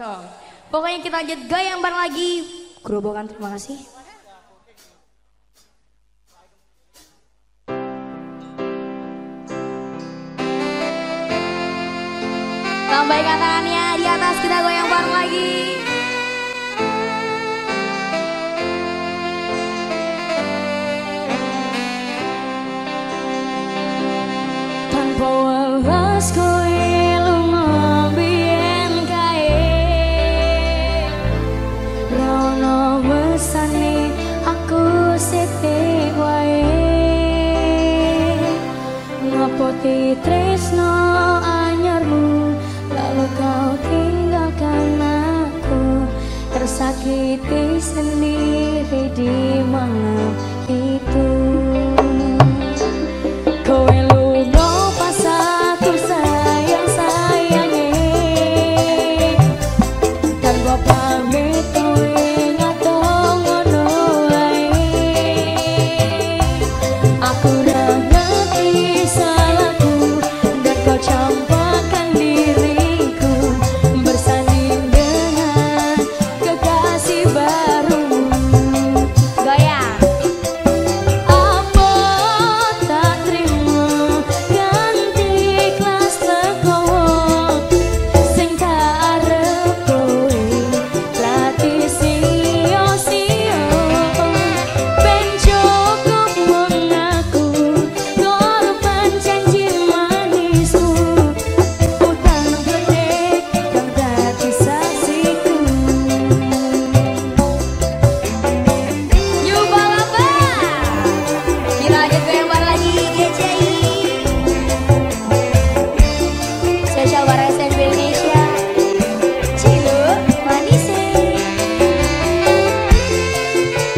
So, Pokoknya kita lanjut gayang bareng lagi. Gerobokan terima kasih. Tambahkan tangannya di atas kita goyang bareng lagi. Tanpa walas Tapi tresno anyarmu Lalu kau tinggalkan aku. Tersakiti sendiri di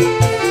Música